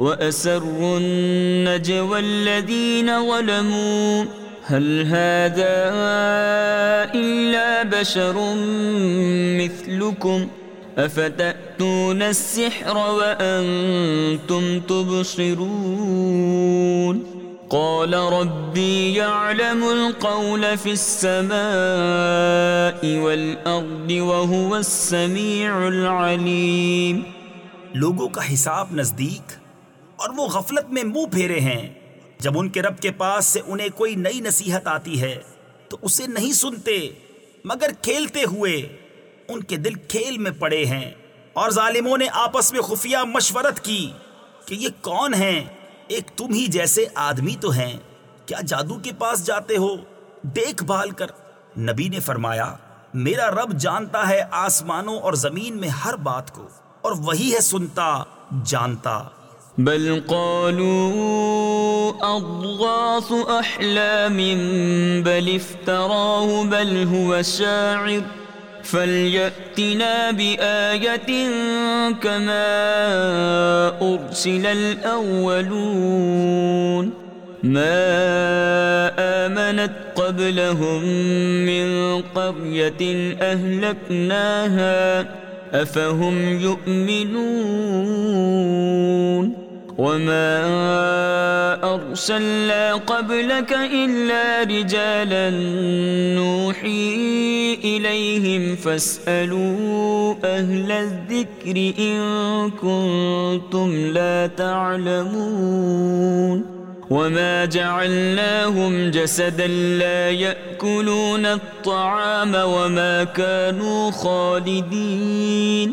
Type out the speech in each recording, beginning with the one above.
وأسروا النجوى الذين ظلموا. هل هذا إلا بشر مثلكم؟ أفتأتون السحر وأنتم تبصرون؟ قال ربي يعلم القول في السماء والأرض وهو السميع العليم. لوگوں کا حساب نزدیک اور وہ غفلت میں منہ پھیرے ہیں۔ جب ان کے رب کے پاس سے انہیں کوئی نئی نصیحت آتی ہے، تو اسے نہیں سنتے، مگر کھیلتے ہوئے ان کے دل کھیل میں پڑے ہیں۔ اور ظالموں نے آپس میں خفیہ مشورت کی کہ یہ کون ہیں؟ ایک تم ہی جیسے آدمی تو ہیں۔ کیا جادو کے پاس جاتے ہو؟ دیکھ بھال کر۔ نبی نے فرمایا، میرا رب جانتا ہے آسمانوں اور زمین میں ہر بات کو، اور وہی ہے سنتا، جانتا۔ بل قالوا أضغاث أحلام بل افتراه بل هو شاعر فليأتنا بآية كما أرسل الأولون ما آمنت قبلهم من قرية أهلكناها أفهم يؤمنون وما أرسلنا قبلك إلا رجالا نوحي إليهم فاسألوا أهل الذكر إن كنتم لا تعلمون وما جعلناهم جسدا لا يأكلون الطعام وما كانوا خالدين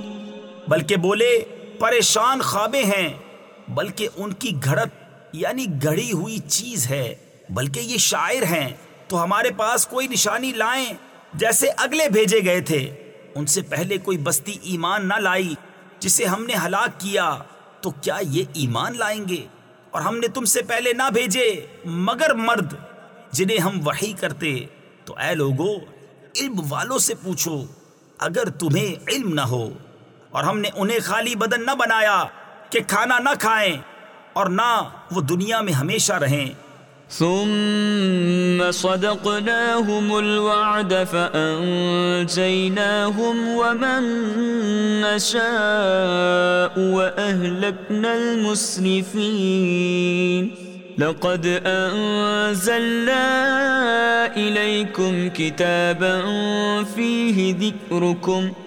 بلکہ بولے، پریشان خوابے ہیں۔ بلکہ ان کی گھڑت یعنی گھڑی ہوئی چیز ہے۔ بلکہ یہ شاعر ہیں۔ تو ہمارے پاس کوئی نشانی لائیں۔ جیسے اگلے بھیجے گئے تھے۔ ان سے پہلے کوئی بستی ایمان نہ لائی جسے ہم نے ہلاک کیا۔ تو کیا یہ ایمان لائیں گے؟ اور ہم نے تم سے پہلے نہ بھیجے۔ مگر مرد جنہیں ہم وحی کرتے۔ تو اے لوگو، علم والوں سے پوچھو۔ اگر تمہیں علم نہ ہو اور ہم نے انہیں خالی بدن نہ بنایا کہ کھانا نہ کھائیں اور نہ وہ دنیا میں ہمیشہ رہیں۔ ثم صدقناهم الوعد فأنجيناهم ومن نشاء وأهلكنا المسرفين۔ لقد أنزلنا إليكم كتابا فيه ذكركم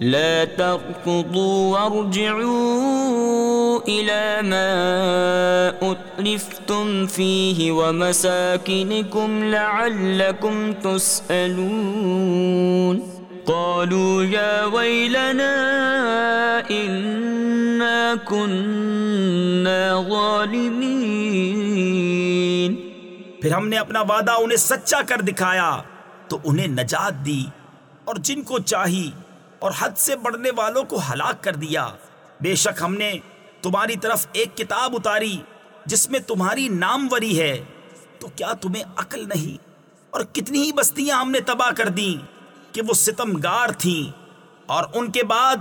لا تركضوا وارجعوا إلى ما أتلفتم فيه ومساكنكم لعلكم تسألون. قالوا يا ويلنا إنا كنا ظالمين. پھر ہم نے اپنا وعدہ انہیں سچا کر دکھایا تو انہیں نجات دی اور جن کو چاہی اور حد سے بڑھنے والوں کو ہلاک کر دیا۔ بے شک ہم نے تمہاری طرف ایک کتاب اتاری جس میں تمہاری ناموری ہے۔ تو کیا تمہیں عقل نہیں؟ اور کتنی ہی بستیاں ہم نے تباہ کر دیں کہ وہ ستم گار تھیں اور ان کے بعد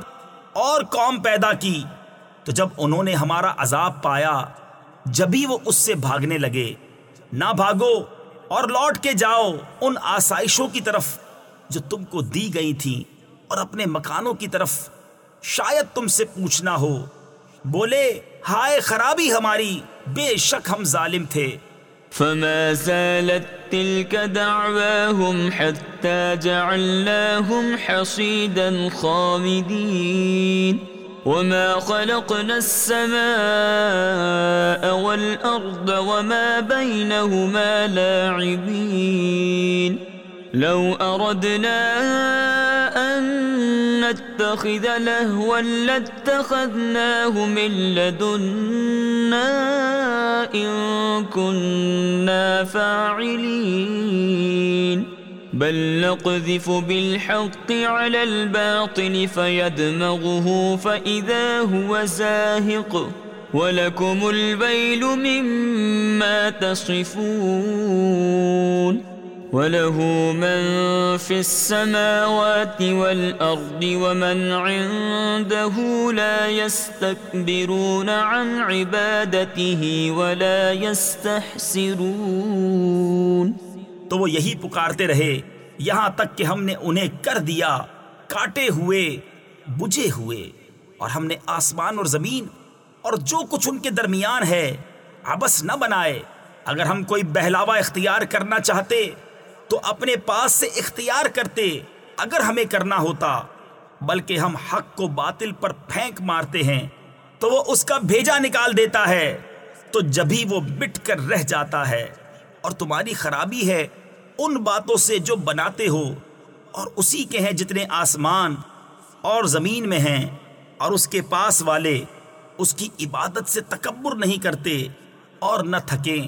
اور قوم پیدا کی۔ تو جب انہوں نے ہمارا عذاب پایا جبھی وہ اس سے بھاگنے لگے، نہ بھاگو اور لوٹ کے جاؤ ان آسائشوں کی طرف جو تم کو دی گئی تھی اور اپنے مکانوں کی طرف شاید تم سے پوچھنا ہو۔ بولے، ہائے خرابی ہماری، بے شک ہم ظالم تھے۔ فما زالت تلك دعواهم حتى جعلناهم حصيدا خامدين۔ وما خلقنا السماء والأرض وما بينهما لاعبين۔ لو أردنا أن نتخذ لهوا لاتخذناه من لدنا إن كنا فاعلين. بل نقذف بالحق على الباطل فيدمغه فإذا هو زاهق. ولكم البيل مما تصفون. وله من في السماوات والأرض ومن عنده لا يستكبرون عن عبادته ولا يستحسرون تو وہ یہی پکارتے رہے، یہاں تک کہ ہم نے انہیں کر دیا، کاٹے ہوئے بجے ہوئے، اور ہم نے آسمان اور زمین اور جو کچھ ان کے درمیان ہے ابس نہ بنائے۔ اگر ہم کوئی بہلاوا اختیار کرنا چاہتے تو اپنے پاس سے اختیار کرتے اگر ہمیں کرنا ہوتا، بلکہ ہم حق کو باطل پر پھینک مارتے ہیں، تو وہ اس کا بھیجا نکال دیتا ہے۔ تو جبھی وہ مٹ کر رہ جاتا ہے اور تمہاری خرابی ہے، ان باتوں سے جو بناتے ہو، اور اسی کے ہیں جتنے آسمان اور زمین میں ہیں، اور اس کے پاس والے اس کی عبادت سے تکبر نہیں کرتے اور نہ تھکیں۔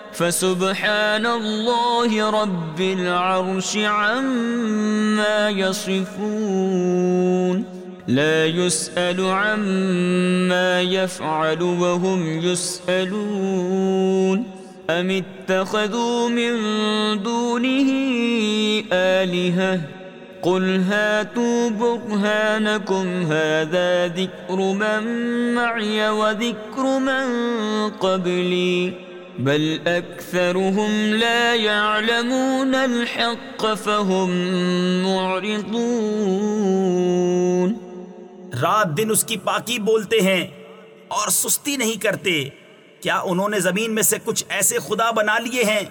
فسبحان الله رب العرش عما يصفون. لا يسأل عما يفعل وهم يسألون. أم اتخذوا من دونه آلهة؟ قل هاتوا برهانكم، هذا ذكر من معي وذكر من قبلي. بل اکثرهم لا يعلمون الحق فهم معرضون۔ رات دن اس کی پاکی بولتے ہیں اور سستی نہیں کرتے۔ کیا انہوں نے زمین میں سے کچھ ایسے خدا بنا لیے ہیں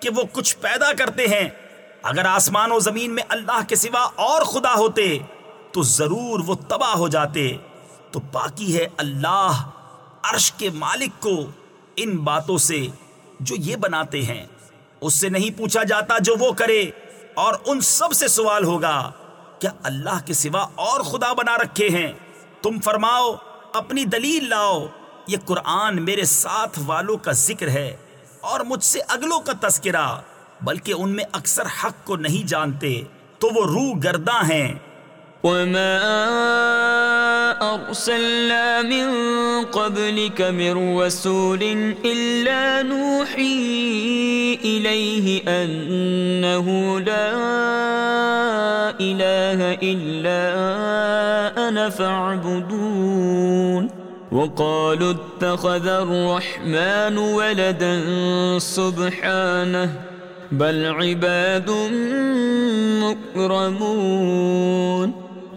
کہ وہ کچھ پیدا کرتے ہیں؟ اگر آسمان و زمین میں اللہ کے سوا اور خدا ہوتے، تو ضرور وہ تباہ ہو جاتے۔ تو پاکی ہے اللہ عرش کے مالک کو۔ ان باتوں سے جو یہ بناتے ہیں۔ اس سے نہیں پوچھا جاتا جو وہ کرے۔ اور ان سب سے سوال ہوگا، کیا اللہ کے سوا اور خدا بنا رکھے ہیں؟ تم فرماؤ، اپنی دلیل لاؤ۔ یہ قرآن میرے ساتھ والوں کا ذکر ہے اور مجھ سے اگلوں کا تذکرہ۔ بلکہ ان میں اکثر حق کو نہیں جانتے، تو وہ روح گرداں ہیں۔ وما أرسلنا من قبلك من رسول إلا نوحي إليه أنه لا إله إلا أنا فاعبدون وقالوا اتخذ الرحمن ولدا سبحانه بل عباد مكرمون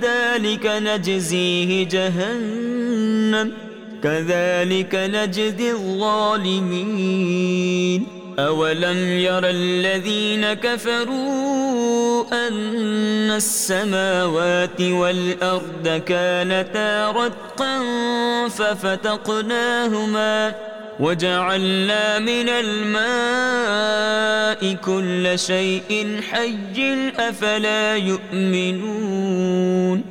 فذلك نجزيه جهنم، كذلك نجزي الظالمين. أولم ير الذين كفروا أن السماوات والأرض كانتا رتقا ففتقناهما وجعلنا من الماء كل شيء حي أفلا يؤمنون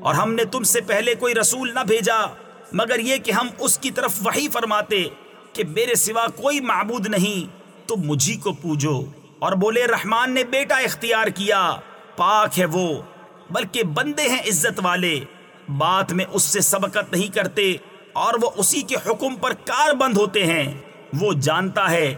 اور ہم نے تم سے پہلے کوئی رسول نہ بھیجا، مگر یہ کہ ہم اس کی طرف وہی فرماتے کہ میرے سوا کوئی معبود نہیں تو مجھی کو پوجو۔ اور بولے، رحمان نے بیٹا اختیار کیا، پاک ہے وہ، بلکہ بندے ہیں عزت والے۔ بات میں اس سے سبقت نہیں کرتے اور وہ اسی کے حکم پر کار بند ہوتے ہیں۔ وہ جانتا ہے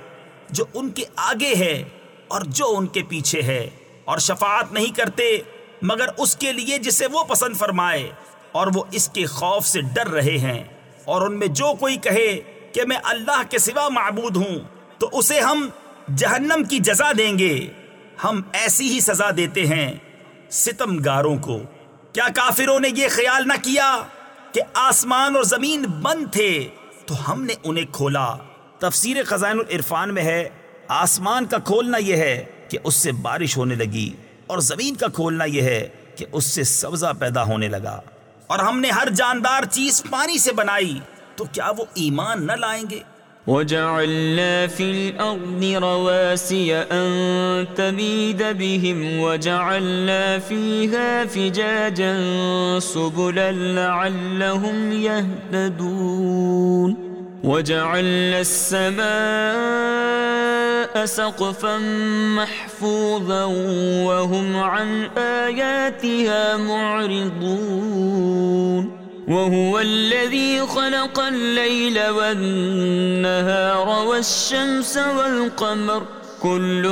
جو ان کے آگے ہے اور جو ان کے پیچھے ہے اور شفاعت نہیں کرتے، مگر اس کے لیے جسے وہ پسند فرمائے اور وہ اس کے خوف سے ڈر رہے ہیں۔ اور ان میں جو کوئی کہے کہ میں اللہ کے سوا معبود ہوں، تو اسے ہم جہنم کی جزا دیں گے۔ ہم ایسی ہی سزا دیتے ہیں ستم گاروں کو۔ کیا کافروں نے یہ خیال نہ کیا؟ کہ آسمان اور زمین بند تھے، تو ہم نے انہیں کھولا۔ تفسیر خزائن العرفان میں ہے، آسمان کا کھولنا یہ ہے کہ اس سے بارش ہونے لگی، اور زمین کا کھولنا یہ ہے کہ اس سے سبزہ پیدا ہونے لگا۔ اور ہم نے ہر جاندار چیز پانی سے بنائی، تو کیا وہ ایمان نہ لائیں گے؟ وجعلنا في الأرض رواسي أن تميد بهم وجعلنا فيها فجاجا سبلا لعلهم يهتدون وجعلنا السماء سقفا محفوظا وهم عن آياتها معرضون وهو الذي خلق الليل والنهار والشمس والقمر كل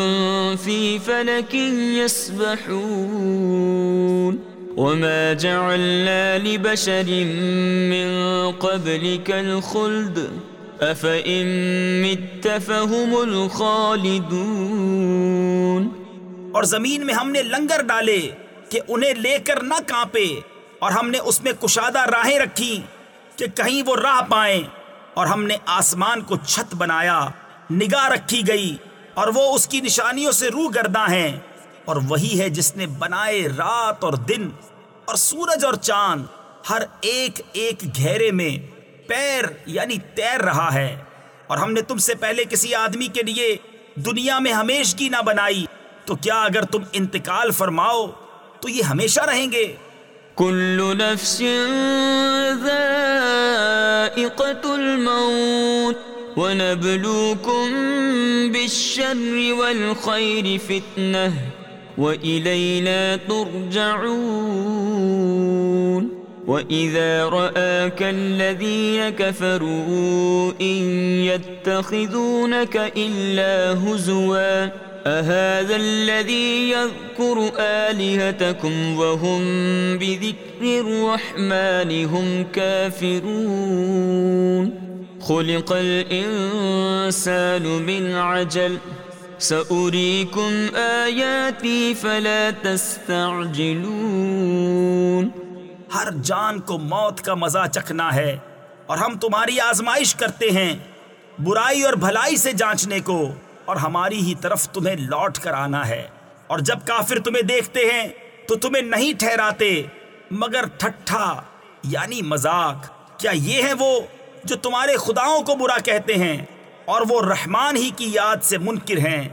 في فلك يسبحون وما جعلنا لبشر من قبلك الخلد أفإن مت فهم الخالدون اور زمین میں ہم نے لنگر ڈالے کہ انہیں لے کر نہ کانپے۔ اور ہم نے اس میں کشادہ راہیں رکھی کہ کہیں وہ راہ پائیں اور ہم نے آسمان کو چھت بنایا، نگاہ رکھی گئی اور وہ اس کی نشانیوں سے روح گرداں ہیں۔ اور وہی ہے جس نے بنائے رات اور دن اور سورج اور چاند ہر ایک ایک گھیرے میں پیر یعنی تیر رہا ہے۔ اور ہم نے تم سے پہلے کسی آدمی کے لیے دنیا میں ہمیشگی نہ بنائی، تو کیا اگر تم انتقال فرماؤ تو یہ ہمیشہ رہیں گے؟ كل نفس ذائقة الموت ونبلوكم بالشر والخير فتنة وإلينا ترجعون وإذا رآك الذين كفروا إن يتخذونك إلا هزواً أهذا الذي يذكر آلهتكم وهم بذكر الرحمن هم كافرون؟ خلق الإنسان من عجل، سأريكم آياتي فلا تستعجلون. ہر جان کو موت کا مزہ چکھنا ہے اور ہم تمہاری آزمائش کرتے ہیں برائی اور بھلائی سے جانچنے کو۔ اور ہماری ہی طرف تمہیں لوٹ کر آنا ہے۔ اور جب کافر تمہیں دیکھتے ہیں، تو تمہیں نہیں ٹھہراتے۔ مگر ٹھٹھا یعنی مذاق۔ کیا یہ ہے وہ جو تمہارے خداؤں کو برا کہتے ہیں اور وہ رحمان ہی کی یاد سے منکر ہیں؟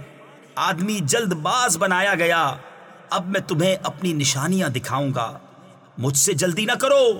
آدمی جلد باز بنایا گیا۔ اب میں تمہیں اپنی نشانیاں دکھاؤں گا۔ مجھ سے جلدی نہ کرو۔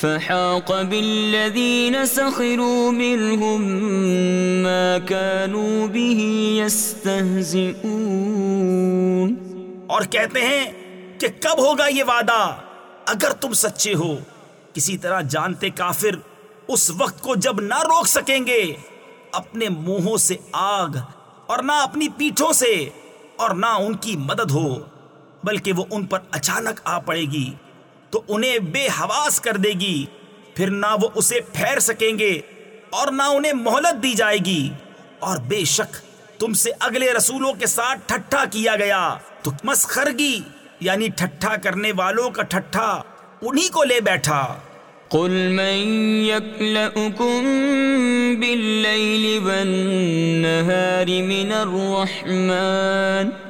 فحاق بالذين سخروا منهم ما كانوا به يستهزئون. اور کہتے ہیں کہ کب ہوگا یہ وعدہ؟ اگر تم سچے ہو، کسی طرح جانتے کافر اس وقت کو جب نہ روک سکیں گے، اپنے منہوں سے آگ اور نہ اپنی پیٹھوں سے اور نہ ان کی مدد ہو، بلکہ وہ ان پر اچانک آ پڑے گی۔ تو انہیں بے حواس کر دے گی۔ پھر نہ وہ اسے پھیر سکیں گے اور نہ انہیں مہلت دی جائے گی۔ اور بے شک تم سے اگلے رسولوں کے ساتھ ٹھٹھا کیا گیا۔ تو مسخرگی یعنی ٹھٹھا کرنے والوں کا ٹھٹھا، انہی کو لے بیٹھا۔ قل من يكلأكم بالليل والنهار من الرحمن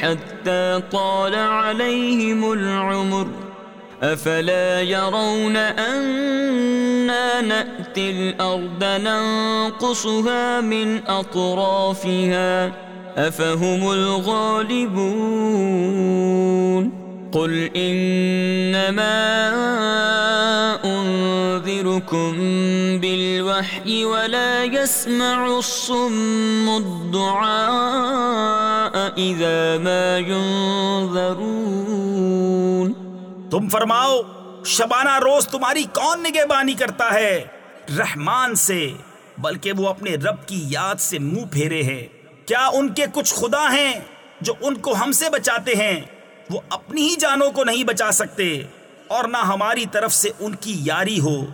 حتى طال عليهم العمر افلا يرون اننا ناتي الارض ننقصها من اطرافها افهم الغالبون قل انما انذركم بالوحي ولا يسمع الصم الدعاء اذا ما ينذرون. تم فرماؤ، شبانہ روز تمہاری کون نگہبانی کرتا ہے؟ رحمان سے، بلکہ وہ اپنے رب کی یاد سے منہ پھیرے ہے کیا ان کے کچھ خدا ہیں جو ان کو ہم سے بچاتے ہیں؟ وہ اپنی ہی جانوں کو نہیں بچا سکتے اور نہ ہماری طرف سے ان کی یاری ہو،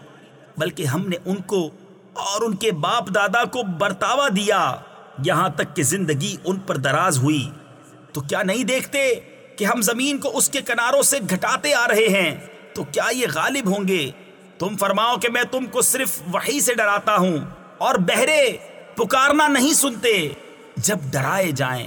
بلکہ ہم نے ان کو اور ان کے باپ دادا کو برتاوا دیا۔ یہاں تک کہ زندگی ان پر دراز ہوئی۔ تو کیا نہیں دیکھتے کہ ہم زمین کو اس کے کناروں سے گھٹاتے آ رہے ہیں؟ تو کیا یہ غالب ہوں گے؟ تم فرماؤ کہ میں تم کو صرف وہی سے ڈراتا ہوں اور بہرے پکارنا نہیں سنتے۔ جب ڈرائے جائیں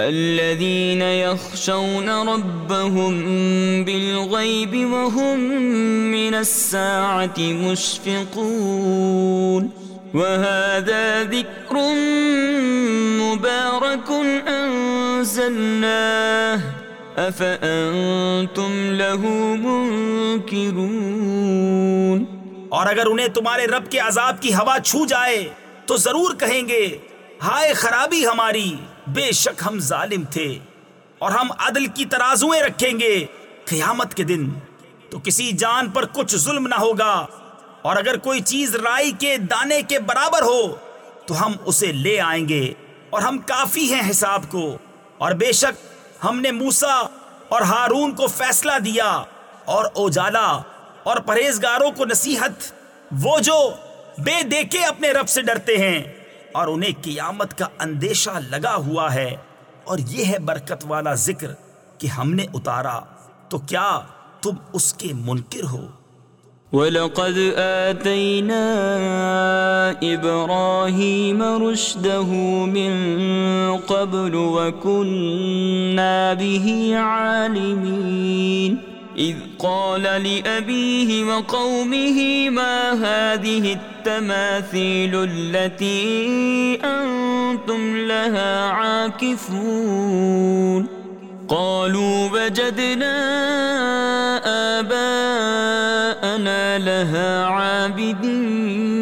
الذين يخشون ربهم بالغيب وهم من الساعة مشفقون وهذا ذكر مبارك أنزلناه أفأنتم له منكرون اور اگر انہیں تمہارے رب کے عذاب کی ہوا چھو جائے تو ضرور کہیں گے، ہائے خرابی ہماری۔ بے شک ہم ظالم تھے اور ہم عدل کی ترازویں رکھیں گے قیامت کے دن۔ تو کسی جان پر کچھ ظلم نہ ہوگا اور اگر کوئی چیز رائی کے دانے کے برابر ہو، تو ہم اسے لے آئیں گے اور ہم کافی ہیں حساب کو۔ اور بے شک ہم نے موسا اور ہارون کو فیصلہ دیا اور اوجالا اور پرہیزگاروں کو نصیحت، وہ جو بے دیکھے اپنے رب سے ڈرتے ہیں۔ اور انہیں قیامت کا اندیشہ لگا ہوا ہے۔ اور یہ ہے برکت والا ذکر کہ ہم نے اتارا۔ تو کیا تم اس کے منکر ہو؟ وَلَقَدْ آتَيْنَا إِبْرَاهِيمَ رُشْدَهُ مِن قَبْلُ وَكُنَّا بِهِ عَالِمِينَ۔ اذ قال لأبيه وقومه ما هذه التماثيل التي انتم لها عاكفون؟ قالوا وجدنا آباءنا لها عابدين.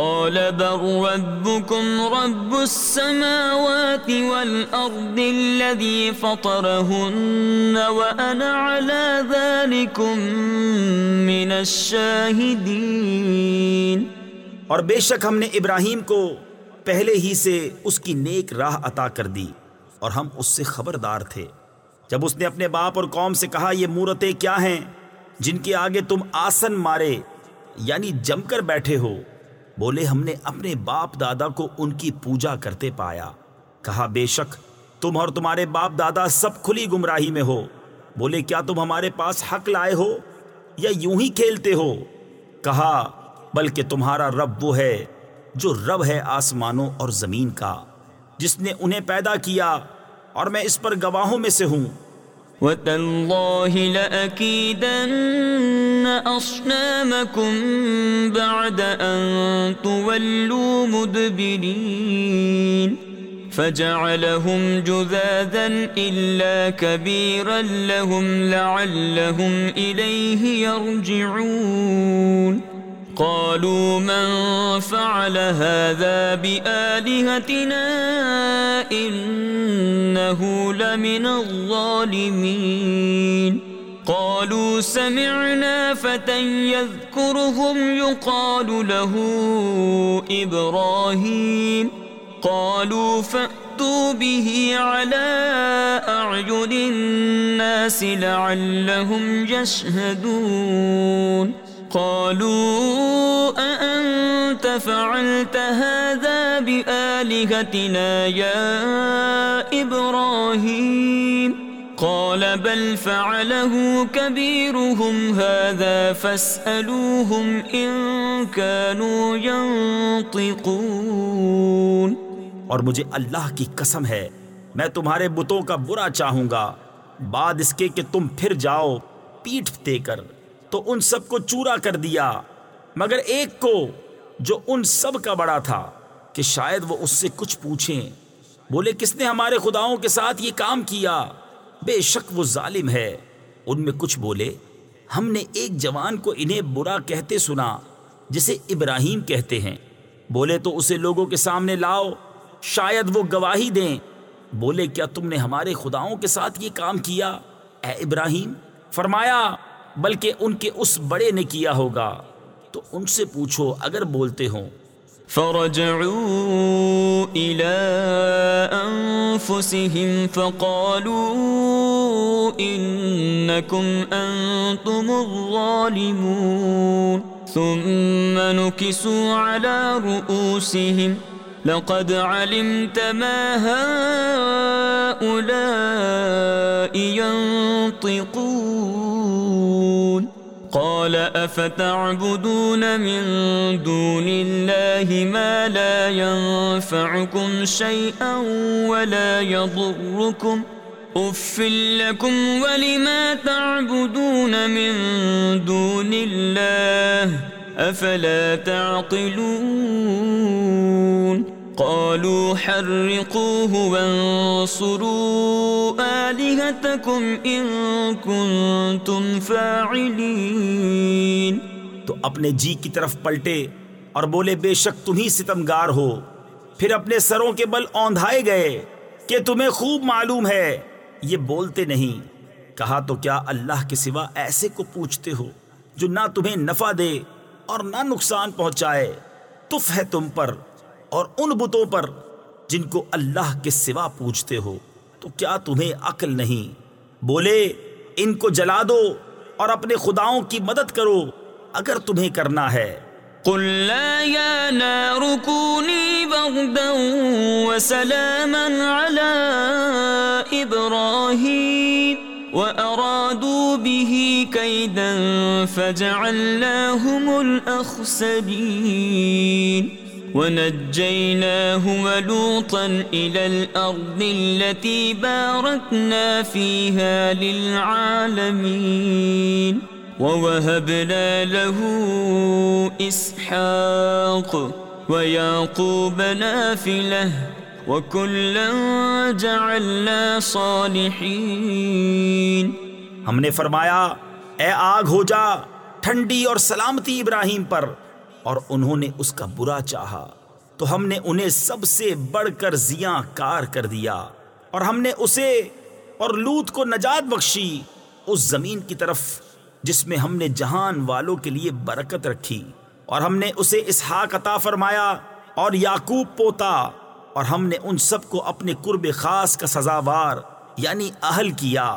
قال بل ربكم رب السماوات والأرض الذي فطرهن وأنا على ذلكم من الشاهدين اور بے شک ہم نے ابراہیم کو پہلے ہی سے اس کی نیک راہ عطا کر دی اور ہم اس سے خبردار تھے۔ جب اس نے اپنے باپ اور قوم سے کہا، یہ مورتیں کیا ہیں؟ جن کے آگے تم آسن مارے یعنی جم کر بیٹھے ہو۔ بولے، ہم نے اپنے باپ دادا کو ان کی پوجا کرتے پایا۔ کہا، بے شک، تم اور تمہارے باپ دادا سب کھلی گمراہی میں ہو۔ بولے، کیا تم ہمارے پاس حق لائے ہو یا یوں ہی کھیلتے ہو؟ کہا، بلکہ تمہارا رب وہ ہے جو رب ہے آسمانوں اور زمین کا، جس نے انہیں پیدا کیا اور میں اس پر گواہوں میں سے ہوں۔ وتالله لأكيدن أصنامكم بعد أن تولوا مدبرين فجعلهم جذاذا إلا كبيرا لهم لعلهم إليه يرجعون قالوا من فعل هذا بآلهتنا إنه لمن الظالمين قالوا سمعنا فتى يذكرهم يقال له إبراهيم. قالوا فأتوا به على أعين الناس لعلهم يشهدون. قالوا أأنت فعلت هذا بآلهتنا يا إبراهيم؟ قال بل فعله كبيرهم هذا فاسألوهم إن كانوا ينطقون. اور مجھے اللہ کی قسم ہے، میں تمہارے بتوں کا برا چاہوں گا۔ بعد اس کے کہ تم پھر جاؤ، پیٹھ دے کر۔ تو ان سب کو چورا کر دیا۔ مگر ایک کو، جو ان سب کا بڑا تھا، کہ شاید وہ اس سے کچھ پوچھیں۔ بولے، کس نے ہمارے خداؤں کے ساتھ یہ کام کیا؟ بے شک وہ ظالم ہے۔ ان میں کچھ بولے، ہم نے ایک جوان کو انہیں برا کہتے سنا، جسے ابراہیم کہتے ہیں۔ بولے تو اسے لوگوں کے سامنے لاؤ، شاید وہ گواہی دیں۔ بولے، کیا تم نے ہمارے خداؤں کے ساتھ یہ کام کیا؟ اے ابراہیم، فرمایا، بلکہ ان کے اس بڑے نے کیا ہوگا۔ تو ان سے پوچھو، اگر بولتے ہوں۔ فرجعوا إلى أنفسهم فقالوا إنكم أنتم الظالمون. ثم نكسوا على رؤوسهم. لقد علمت ما هؤلاء ينطقون. قال، أفتعبدون من دون الله ما لا ينفعكم شيئا ولا يضركم. أف لكم ولما تعبدون من دون الله؟ أفلا تعقلون؟ قالوا حرقوه وانصروا آلهتكم إن كنتم فاعلين تو اپنے جی کی طرف پلٹے اور بولے، بے شک تم ہی ستمگار ہو۔ پھر اپنے سروں کے بل اوندھائے گئے کہ تمہیں خوب معلوم ہے۔ یہ بولتے نہیں۔ کہا، تو کیا اللہ کے سوا ایسے کو پوچھتے ہو جو نہ تمہیں نفع دے اور نہ نقصان پہنچائے؟ تف ہے تم پر اور ان بتوں پر جن کو اللہ کے سوا پوچھتے ہو۔ تو کیا تمہیں عقل نہیں؟ بولے، ان کو جلا دو اور اپنے خداؤں کی مدد کرو اگر تمہیں کرنا ہے۔ قل لا يا نار كوني بردا وسلاما على إبراهيم وأرادوا به كيدا فجعلناهم الأخسرين ونجيناه ولوطا إلى الأرض التي باركنا فيها للعالمين ووهبنا له إسحاق ويعقوب نافلة وكلا جعلنا صالحين ہم نے فرمایا، اے آگ ہو جا، ٹھنڈی اور سلامتی ابراہیم پر۔ اور انہوں نے اس کا برا چاہا، تو ہم نے انہیں سب سے بڑھ کر زیاں کار کر دیا اور ہم نے اسے اور لوت کو نجات بخشی اس زمین کی طرف، جس میں ہم نے جہان والوں کے لیے برکت رکھی اور ہم نے اسے اسحاق عطا فرمایا اور یاقوب پوتا اور ہم نے ان سب کو اپنے قرب خاص کا سزاوار یعنی اہل کیا۔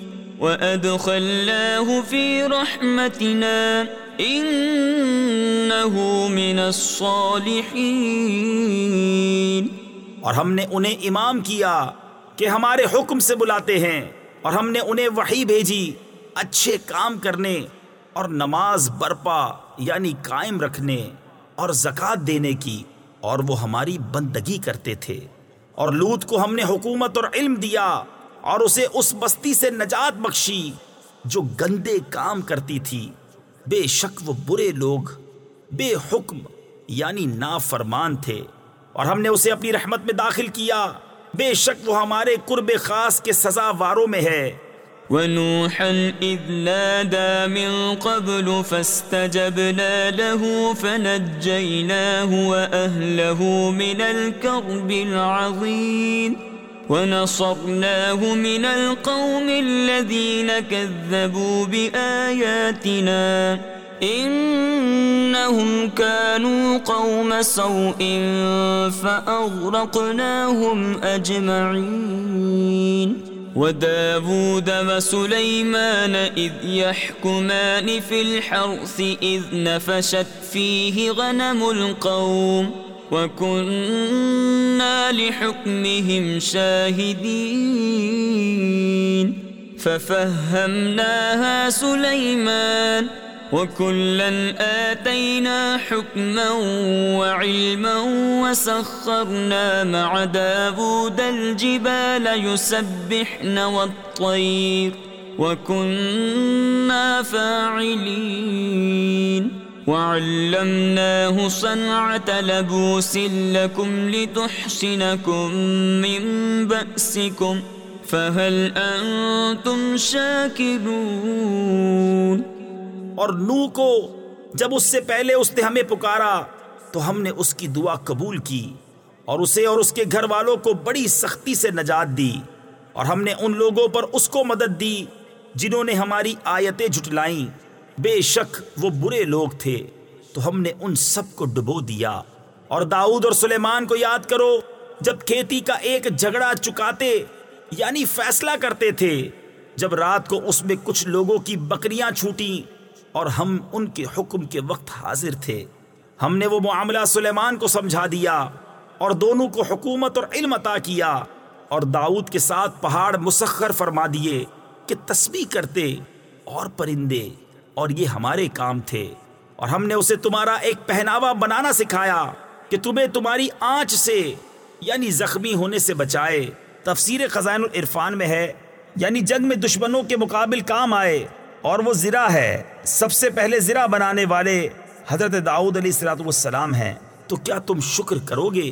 وادخلناه في رحمتنا انه من الصالحين۔ اور ہم نے انہیں امام کیا کہ ہمارے حکم سے بلاتے ہیں، اور ہم نے انہیں وحی بھیجی، اچھے کام کرنے اور نماز برپا یعنی قائم رکھنے اور زکوٰۃ دینے کی، اور وہ ہماری بندگی کرتے تھے۔ اور لوت کو ہم نے حکومت اور علم دیا۔ اور اسے اس بستی سے نجات بخشی جو گندے کام کرتی تھی۔ بے شک وہ برے لوگ، بے حکم یعنی نافرمان تھے۔ اور ہم نے اسے اپنی رحمت میں داخل کیا۔ بے شک وہ ہمارے قرب خاص کے سزا واروں میں ہے۔ ونوحا إذ نادى من قبل فاستجبنا له فنجيناه وأهله من الكرب العظيم۔ ونصرناه من القوم الذين كذبوا بآياتنا إنهم كانوا قوم سوء فأغرقناهم أجمعين وداود وسليمان إذ يحكمان في الحرث إذ نفشت فيه غنم القوم وكنا لحكمهم شاهدين ففهمناها سليمان وكلا آتينا حكما وعلما وسخرنا مع داود الجبال يسبحن والطير وكنا فاعلين وعلمناه صنعة لبوس لكم لتحسنكم من بأسكم فهل أنتم شاكرون اور نو کو جب اس سے پہلے اس نے ہمیں پکارا تو ہم نے اس کی دعا قبول کی اور اسے اور اس کے گھر والوں کو بڑی سختی سے نجات دی اور ہم نے ان لوگوں پر اس کو مدد دی جنہوں نے ہماری آیتیں جھٹلائیں۔ بے شک وہ برے لوگ تھے، تو ہم نے ان سب کو ڈبو دیا۔ اور داؤد اور سلیمان کو یاد کرو، جب کھیتی کا ایک جھگڑا چکاتے یعنی فیصلہ کرتے تھے، جب رات کو اس میں کچھ لوگوں کی بکریاں چھوٹیں اور ہم ان کے حکم کے وقت حاضر تھے۔ ہم نے وہ معاملہ سلیمان کو سمجھا دیا اور دونوں کو حکومت اور علم عطا کیا۔ اور داؤد کے ساتھ پہاڑ مسخر فرما دیے کہ تسبیح کرتے اور پرندے۔ اور یہ ہمارے کام تھے۔ اور ہم نے اسے تمہارا ایک پہناوا بنانا سکھایا کہ تمہیں تمہاری آنچ سے یعنی زخمی ہونے سے بچائے۔ تفسیر خزائن العرفان میں ہے یعنی جنگ میں دشمنوں کے مقابل کام آئے۔ اور وہ زرا ہے، سب سے پہلے زرا بنانے والے حضرت داؤد علیہ السلاۃ والسلام ہیں۔ تو کیا تم شکر کرو گے؟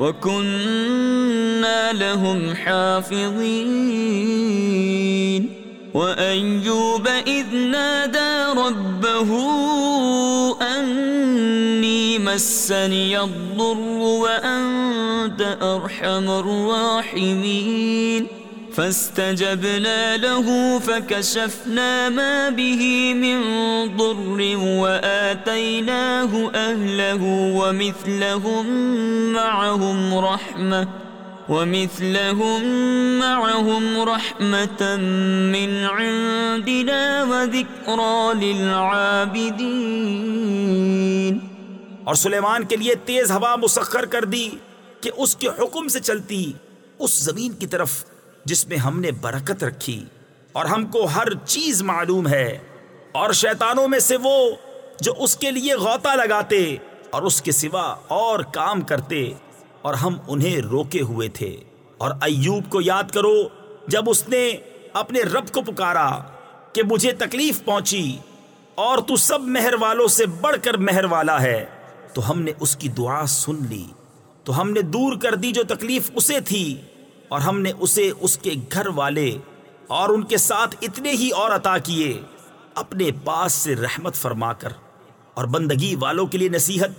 وَكُنَّا لَهُمْ حَافِظِينَ وَأَيُّوبَ إِذْ نَادَى رَبَّهُ أَنِّي مَسَّنِيَ الضُّرُّ وَأَنْتَ أَرْحَمُ الرَّاحِمِينَ فاستجبنا له فكشفنا ما به من ضر وآتيناه أهله ومثلهم معهم رحمة ومثلهم معهم رحمة من عندنا وذكرى للعابدين. اور سلیمان کے لیے تیز ہوا مسخر کر دی کہ اس کے حکم سے چلتی اس زمین کی طرف جس میں ہم نے برکت رکھی اور ہم کو ہر چیز معلوم ہے اور شیطانوں میں سے وہ جو اس کے لیے غوطہ لگاتے اور اس کے سوا اور کام کرتے اور ہم انہیں روکے ہوئے تھے۔ اور ایوب کو یاد کرو، جب اس نے اپنے رب کو پکارا کہ مجھے تکلیف پہنچی اور تو سب مہر والوں سے بڑھ کر مہر والا ہے، تو ہم نے اس کی دعا سن لی۔ تو ہم نے دور کر دی جو تکلیف اسے تھی۔ اور ہم نے اسے اس کے گھر والے اور ان کے ساتھ اتنے ہی اور عطا کیے، اپنے پاس سے رحمت فرما کر اور بندگی والوں کے لیے نصیحت۔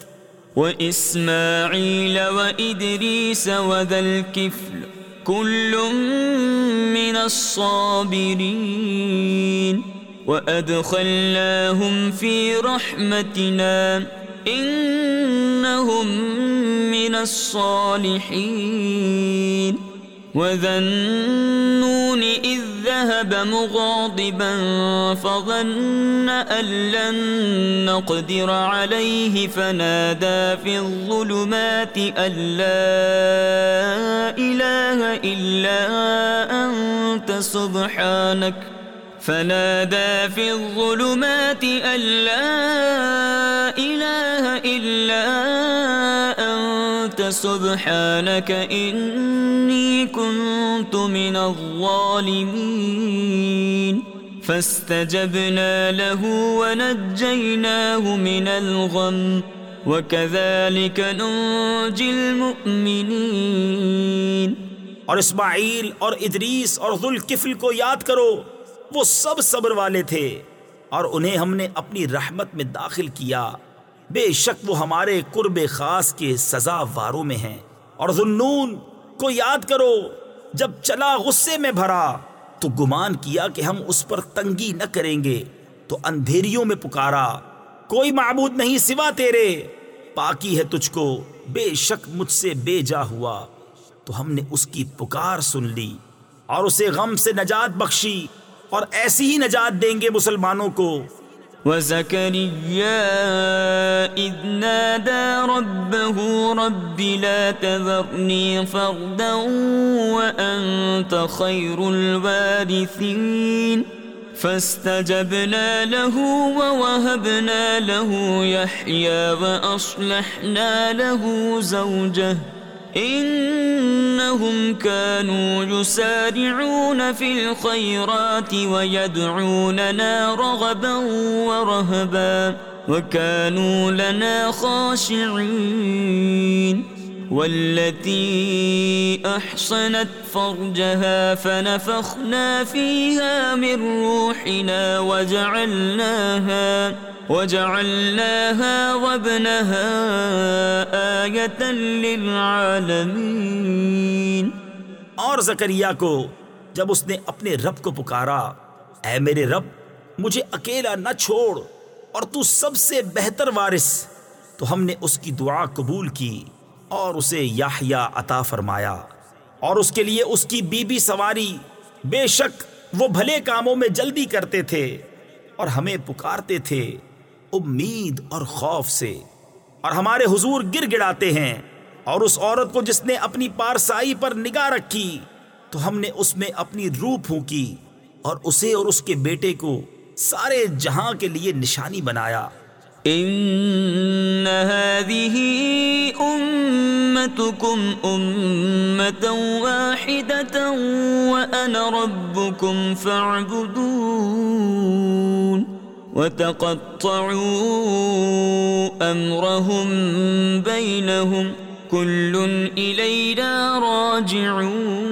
وَإِسْمَاعِيلَ وَإِدْرِيسَ وَذَا الْكِفْلِ كُلٌّ مِّنَ الصَّابِرِينَ وَأَدْخَلْنَاهُمْ فِي رَحْمَتِنَا إِنَّهُمْ مِنَ الصَّالِحِينَ وذنون إذ ذهب مغاضبا فظن أن لن نقدر عليه فنادى في الظلمات أن لا إله إلا أنت سبحانك فنادى في الظلمات أن لا إله إلا أنت سبحانك إني كنت من الظالمين. فاستجبنا له ونجيناه من الغم، وكذلك ننجي المؤمنين. اور اسماعیل اور ادریس اور ذوالکفل کو یاد کرو، وہ سب صبر والے تھے اور انہیں ہم نے اپنی رحمت میں داخل کیا۔ بے شک وہ ہمارے قرب خاص کے سزا واروں میں ہیں۔ اور ذنون کو یاد کرو، جب چلا غصے میں بھرا، تو گمان کیا کہ ہم اس پر تنگی نہ کریں گے۔ تو اندھیریوں میں پکارا، کوئی معبود نہیں سوا تیرے۔ پاکی ہے تجھ کو، بے شک مجھ سے بے جا ہوا۔ تو ہم نے اس کی پکار سن لی، اور اسے غم سے نجات بخشی۔ اور ایسی ہی نجات دیں گے مسلمانوں کو۔ وزكريا إذ نادى ربه رب لا تذرني فردا وأنت خير الوارثين فاستجبنا له ووهبنا له يحيى وأصلحنا له زوجه انہم كانوا يسارعون في الخيرات ويدعوننا رغبا ورهبا وكانوا لنا خاشعين. والتي احصنت فرجها فنفخنا فيها من روحنا وجعلناها وجعلناها وابنها آية للعالمين اور زکریا کو جب اس نے اپنے رب کو پکارا، اے میرے رب، مجھے اکیلا نہ چھوڑ اور تو سب سے بہتر وارث، تو ہم نے اس کی دعا قبول کی۔ اور اسے یاحیا عطا فرمایا۔ اور اس کے لیے اس کی بی بی سواری، بے شک وہ بھلے کاموں میں جلدی کرتے تھے اور ہمیں پکارتے تھے امید اور خوف سے۔ اور ہمارے حضور گر گڑاتے ہیں اور اس عورت کو جس نے اپنی پارسائی پر نگاہ رکھی، تو ہم نے اس میں اپنی روح پھونکی اور اسے اور اس کے بیٹے کو سارے جہاں کے لیے نشانی بنایا۔ ان هذه امتكم امه واحده وانا ربكم فاعبدون وتقطعوا امرهم بينهم كل الينا راجعون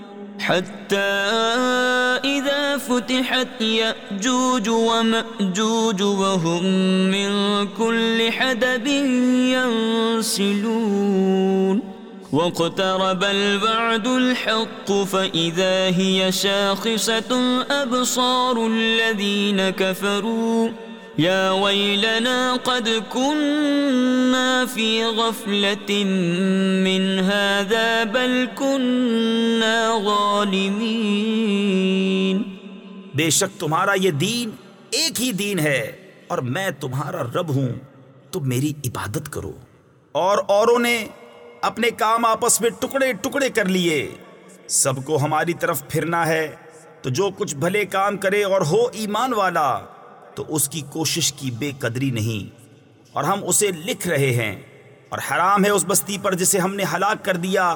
حتى إذا فتحت يأجوج ومأجوج وهم من كل حدب ينسلون واقترب البعد الحق فإذا هي شاخصة أبصار الذين كفروا يا ويلنا قد كنا في غفلة من هذا، بل كنا ظالمين. بے شک تمہارا یہ دین ایک ہی دین ہے، اور میں تمہارا رب ہوں، تم میری عبادت کرو۔ اور اوروں نے اپنے کام آپس میں ٹکڑے ٹکڑے کر لیے۔ سب کو ہماری طرف پھرنا ہے، تو جو کچھ بھلے کام کرے اور ہو ایمان والا تو اس کی کوشش کی بے قدری نہیں۔ اور ہم اسے لکھ رہے ہیں۔ اور حرام ہے اس بستی پر جسے ہم نے ہلاک کر دیا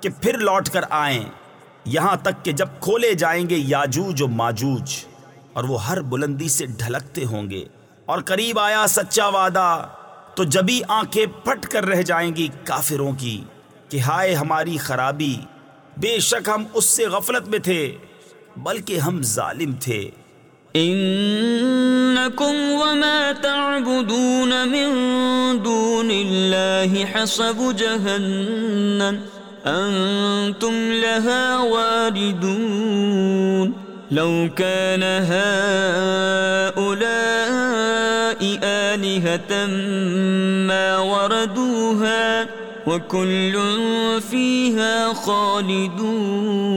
کہ پھر لوٹ کر آئیں۔ یہاں تک کہ جب کھولے جائیں گے یاجوج و ماجوج۔ اور وہ ہر بلندی سے ڈھلکتے ہوں گے۔ اور قریب آیا سچا وعدہ، تو جبھی آنکھیں پھٹ کر رہ جائیں گی کافروں کی کہ ہائے ہماری خرابی، بے شک ہم اس سے غفلت میں تھے، بلکہ ہم ظالم تھے۔ انکم وما تعبدون من دون الله حسب جهنم انتم لها واردون لو كان هؤلاء آلهة ما وردوها وكل فيها خالدون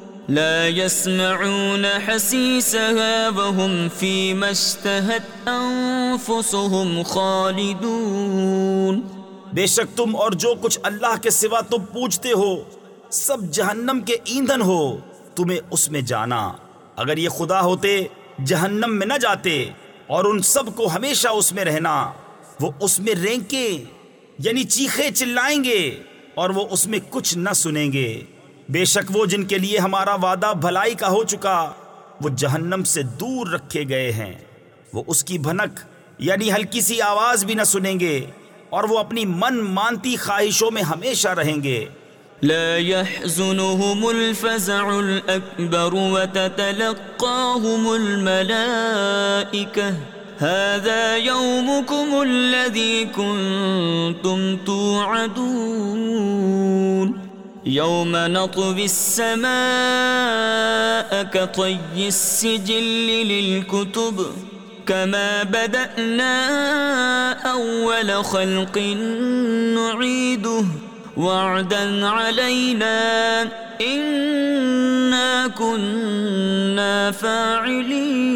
لا يسمعون حسيسها وهم فيما اشتهت أنفسهم خالدون. بے شک تم اور جو کچھ اللہ کے سوا تم پوچھتے ہو، سب جہنم کے ایندھن ہو، تمہیں اس میں جانا۔ اگر یہ خدا ہوتے، جہنم میں نہ جاتے اور ان سب کو ہمیشہ اس میں رہنا۔ وہ اس میں رینکیں یعنی چیخے چلائیں گے اور وہ اس میں کچھ نہ سنیں گے۔ بے شک وہ جن کے لیے ہمارا وعدہ بھلائی کا ہو چکا، وہ جہنم سے دور رکھے گئے ہیں۔ وہ اس کی بھنک یعنی ہلکی سی آواز بھی نہ سنیں گے، اور وہ اپنی من مانتی خواہشوں میں ہمیشہ رہیں گے۔ لا يحزنهم الفزع الأكبر وتتلقاهم الملائكة. هذا يومكم الذي كنتم توعدون. يوم نطوي السماء كطي السجل للكتب كما بدأنا أول خلق نعيده وعدا علينا إنا كنا فاعلين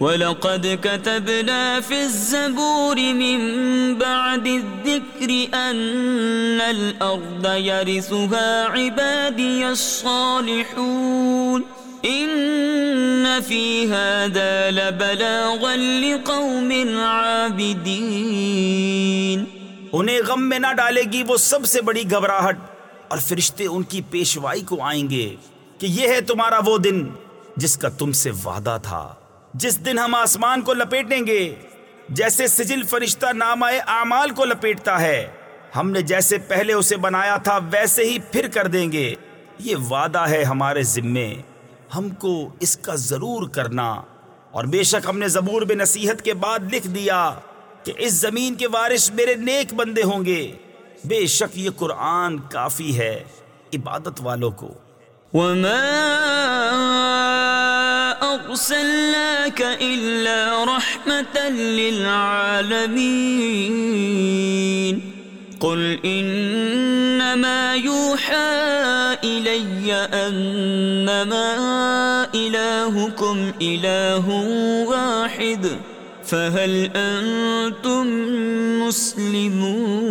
ولقد كتبنا في الزبور من بعد الذكر أن الأرض يرثها عبادي الصالحون إن في هذا لبلاغا لقوم عابدين انہیں غم میں نہ ڈالے گی وہ سب سے بڑی گھبراہٹ اور فرشتے ان کی پیشوائی کو آئیں گے کہ یہ ہے تمہارا وہ دن جس کا تم سے وعدہ تھا۔ جس دن ہم آسمان کو لپیٹیں گے، جیسے سجل فرشتہ نامہ اعمال کو لپیٹتا ہے، ہم نے جیسے پہلے اسے بنایا تھا، ویسے ہی پھر کر دیں گے۔ یہ وعدہ ہے ہمارے ذمے۔ ہم کو اس کا ضرور کرنا۔ اور بے شک ہم نے زبور بے نصیحت کے بعد لکھ دیا کہ اس زمین کے وارث میرے نیک بندے ہوں گے۔ بے شک یہ قرآن کافی ہے، عبادت والوں کو۔ وما أرسلناك إلا رحمة للعالمين قل إنما يوحى إلي أنما إلهكم إله واحد فهل أنتم مسلمون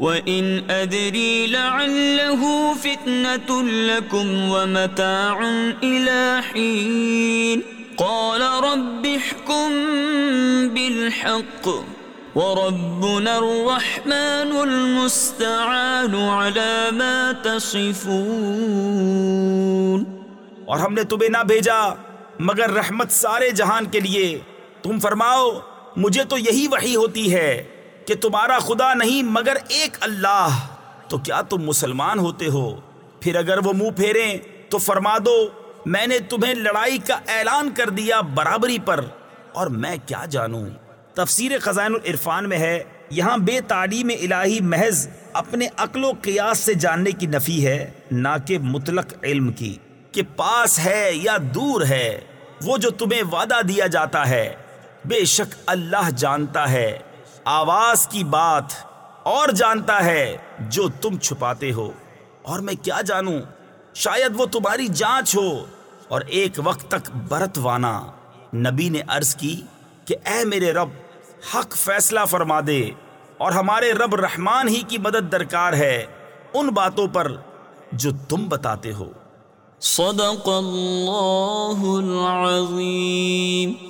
وَإِنْ أَدْرِي لَعَلَّهُ فِتْنَةٌ لَكُمْ وَمَتَاعٌ إِلَى حِينٍ قَالَ رَبِّ احْكُمْ بِالْحَقِّ وَرَبُّنَا الرَّحْمَنُ الْمُسْتَعَانُ عَلَى مَا تَصِفُونَ اور ہم نے تمہیں نہ بھیجا، مگر رحمت سارے جہان کے لیے۔ تم فرماؤ، مجھے تو یہی وحی ہوتی ہے۔ کہ تمہارا خدا نہیں مگر ایک اللہ۔ تو کیا تم مسلمان ہوتے ہو؟ پھر اگر وہ منہ پھیریں تو فرما دو، میں نے تمہیں لڑائی کا اعلان کر دیا برابری پر۔ اور میں کیا جانوں؟ تفسیر خزائن العرفان میں ہے، یہاں بے تعلیم الہی محض اپنے عقل و قیاس سے جاننے کی نفی ہے، نہ کہ مطلق علم کی۔ کہ پاس ہے یا دور ہے، وہ جو تمہیں وعدہ دیا جاتا ہے، بے شک اللہ جانتا ہے۔ آواز کی بات اور جانتا ہے جو تم چھپاتے ہو۔ اور میں کیا جانوں؟ شاید وہ تمہاری جانچ ہو۔ اور ایک وقت تک برت وانا نبی نے عرض کی کہ اے میرے رب، حق فیصلہ فرما دے۔ اور ہمارے رب رحمان ہی کی مدد درکار ہے ان باتوں پر جو تم بتاتے ہو۔ صدق اللہ العظیم۔